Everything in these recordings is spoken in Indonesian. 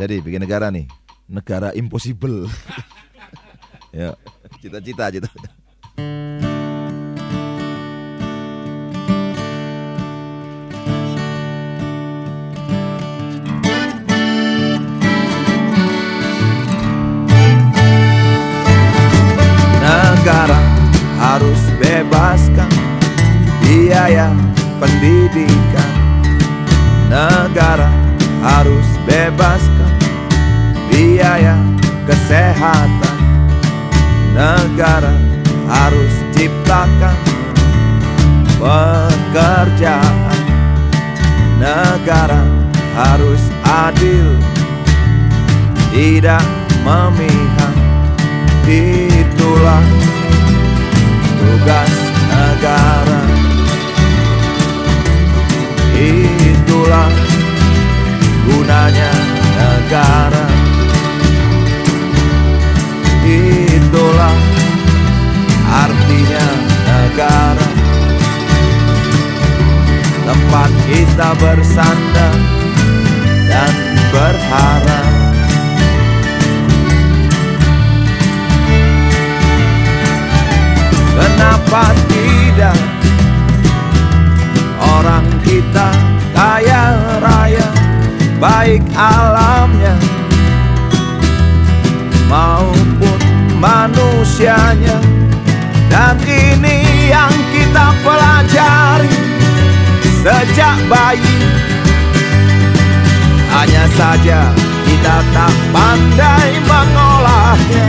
Jadi bikin negara nih, negara impossible. ya, cita-cita cita. Negara harus bebaskan biaya pendidikan. Negara harus bebaskan biaya kesehatan. Negara harus ciptakan pekerjaan. Negara harus adil tidak memihak. Itulah tugas artinya negara. Tempat kita bersandar dan berharap. Kenapa tidak orang kita kaya raya baik alamnya maupun manusianya dan ini yang kita pelajari sejak bayi. Hanya saja kita tak pandai mengolahnya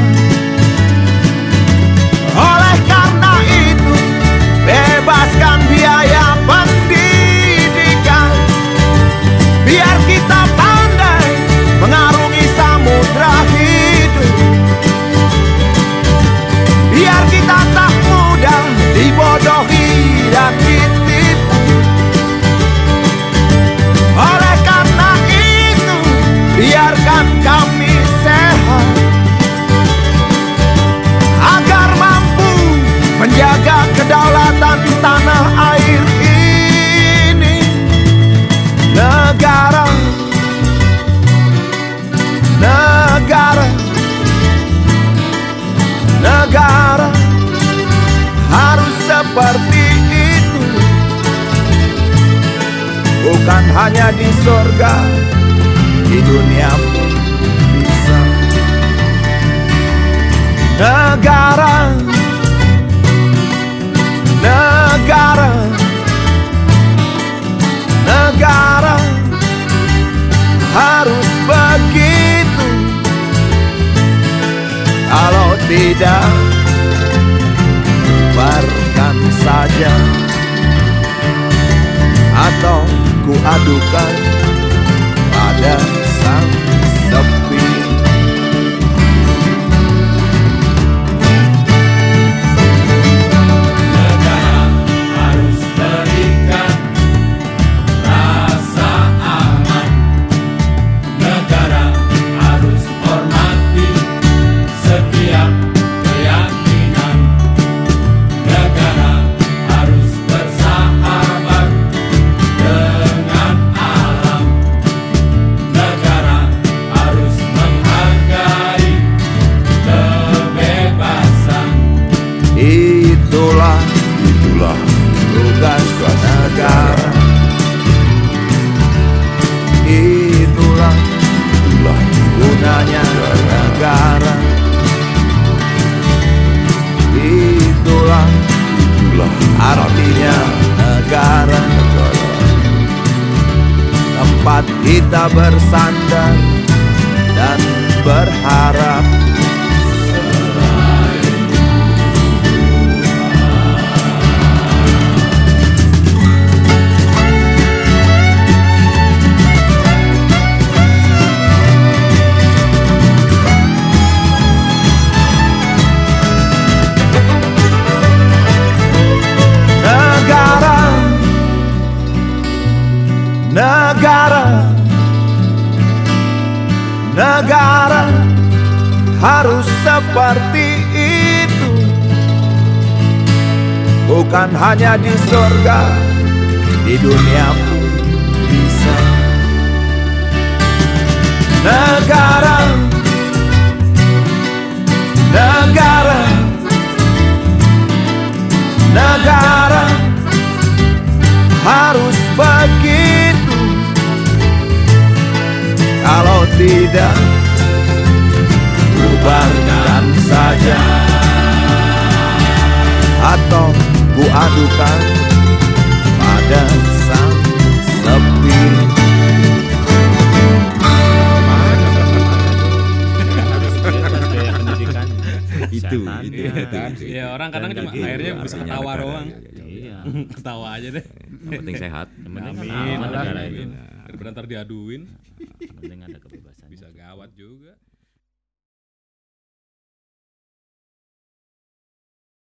negara harus seperti itu. Bukan hanya di surga tidak biarkan saja atau ku adukan negara itulah itulah gunanya negara itulah itulah artinya negara tempat kita bersandar dan berharap negara harus seperti itu. Bukan hanya di surga, di dunia pun bisa. Negara Negara Negara. Tidak Bubarkan saja. Atau ku adukan pada sang sepi. Pendidikan. Itu, Kesehatan, itu, ya. itu, itu. Ya orang kadang Dan cuma lagi, akhirnya iya, bisa artinya ketawa aja deh. Yang penting sehat. yang penting Amin. aman negara itu Daripada ntar diaduin yang penting ada kebebasan bisa gawat juga.